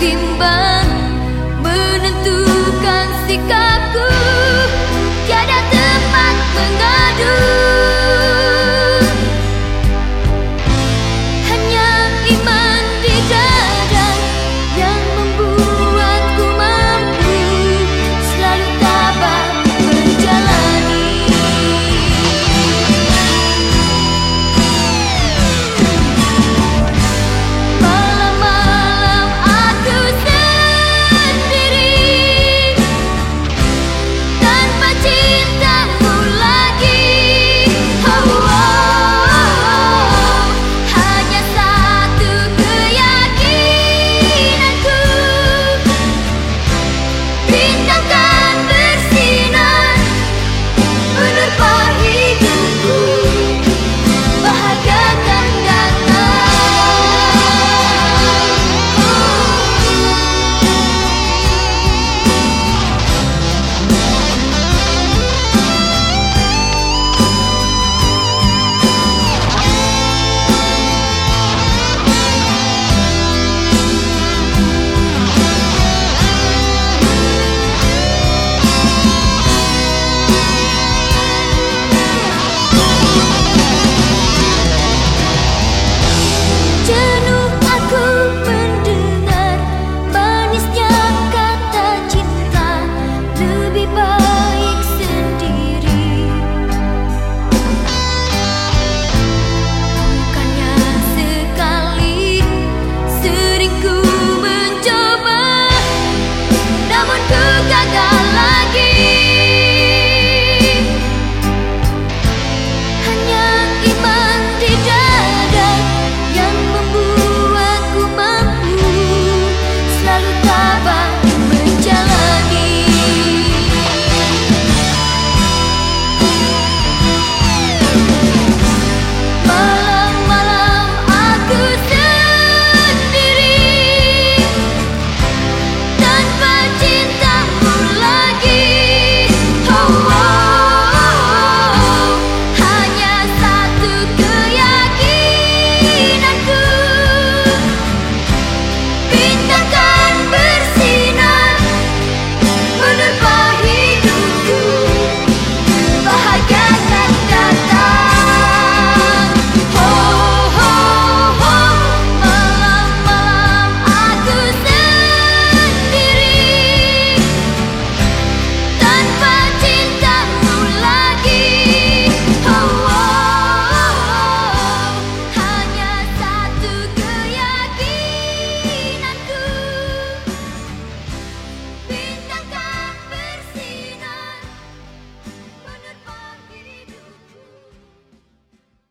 bimbang menentukan sikap